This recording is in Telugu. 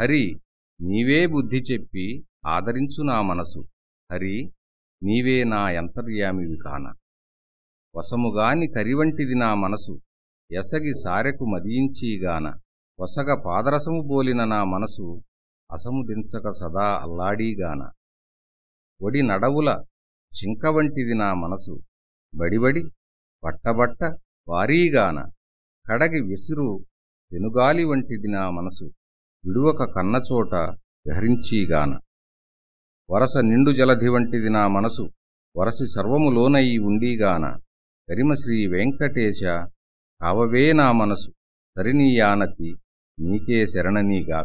హరి నీవే బుద్ధి చెప్పి ఆదరించు నా మనసు. హరి నీవే నా అంతర్యామివి కాన వసముగాని కరివంటిది నా మనసు. ఎసగి సారెకు మదియించీగాన వసగ పాదరసము బోలిన నా మనసు. అసముదించక సదా అల్లాడీగాన ఒడి నడవుల చింక వంటిది నా మనసు. బడిబడి పట్టబట్ట వారీగాన కడగి విసురు పెనుగాలి వంటిది నా మనసు. విడువక కన్నచోట విహరించీగాన వరస నిండు జలధి వంటిది నా మనసు వరసి సర్వములోనయి ఉండీగాన. కరిమశ్రీ వెంకటేశ అవవే నా మనసు తరినీయానతి నీకే శరణనీగా